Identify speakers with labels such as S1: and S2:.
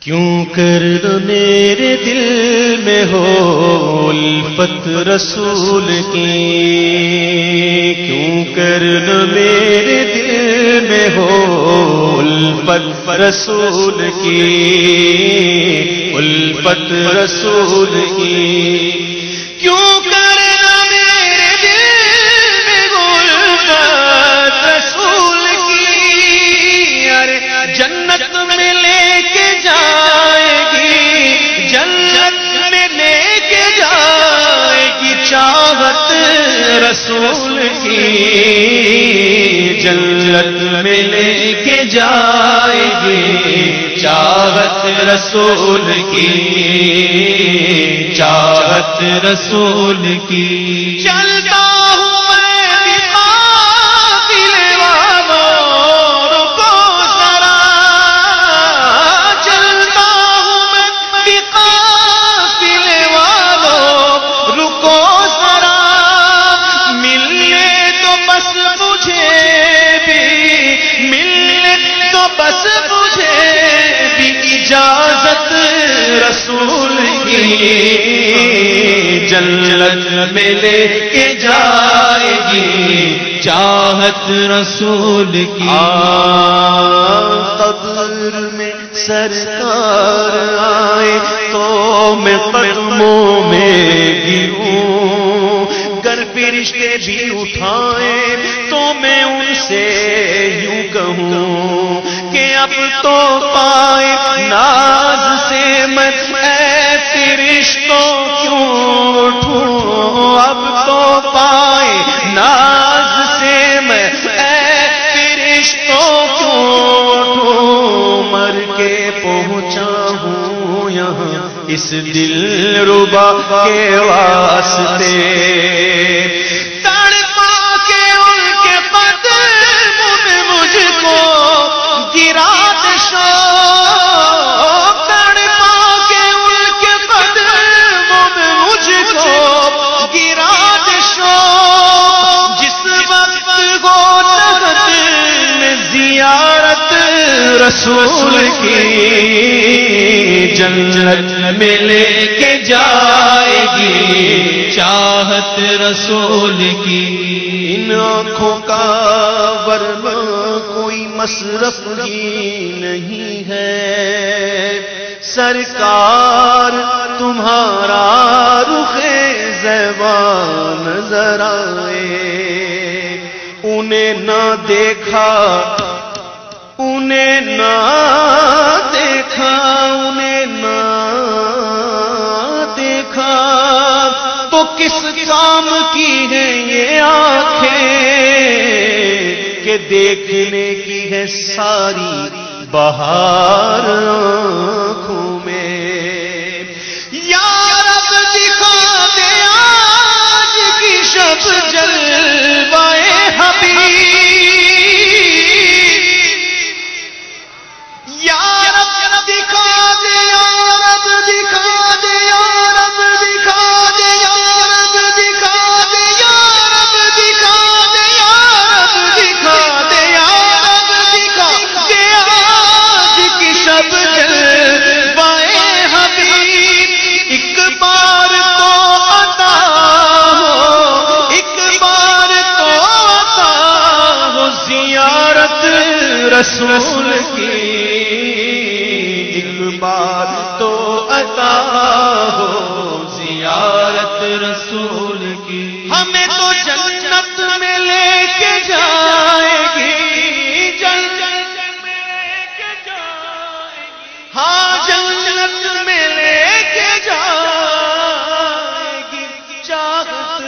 S1: کیوں کر میرے دل میں ہو الفت رسول کی؟ کیوں کر دو میرے دل میں ہو الفت رسول کی؟ الفت رسول کی؟ کیوں رسول کی جنت میں لے کے جائے گی۔ چاہت رسول کی، چاہت رسول کی۔ چلتا ہوں رسول کی جنت میں لے کے جائے گی، چاہت رسول کی۔ قبر میں سرکار آئے تو میں قدموں میں گروں۔ گر فرشتے بھی اٹھائے تو میں ان سے یوں کہوں کہ اب تو پائے ناز نعمت میں اے فرشتوں کیوں اٹھوں؟ اب تو پائے ناز سے میں اے فرشتوں کیوں اٹھوں؟ مر کے پہنچا ہوں یہاں اس دل ربا کے واسطے۔ رسول کی جنت میں لے کے جائے گی۔ چاہت رسول کی۔ ان آنکھوں کا ورنہ کوئی مصرف ہی نہیں ہے۔ سرکار، تمہارا رخ زیبان نظر آئے۔ انہیں نہ دیکھا انہیں نہ دیکھا، انہیں نہ دیکھا۔ تو کس کام کی ہے یہ آنکھیں کہ دیکھنے کی ہے ساری بہار زیارت رسول کی۔ ایک بار تو عطا ہو زیارت رسول کی۔ ہمیں تو جنت میں لے کے جائے گی۔ جنت میں لے کے جائے گی ہاں جنت میں لے کے جائے گی۔ چاہت